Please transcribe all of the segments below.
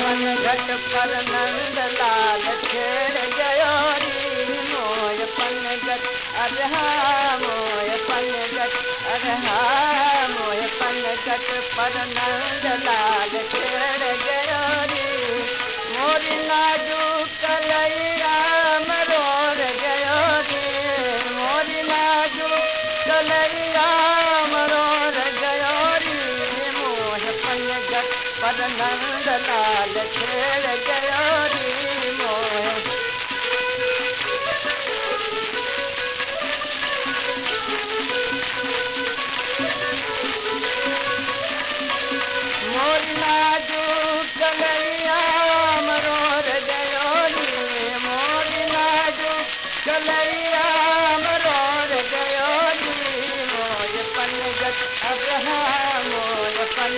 मन घट पर नंद लाल छेड़ जयोरी मोय पन घट अरहा मोय पन घट अरहा मोय पन घट पर नंद लाल छेड़ जयोरी मोरी नाजू लाजो कलई राम रोड़ गयो रे मोर कलई राम पद नंदड़ी मोर मोरी नादू चलया मोर जयो मोरी नादू चलया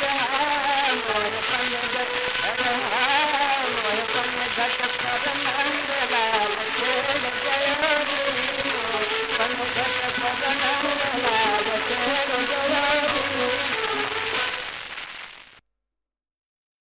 Yeah.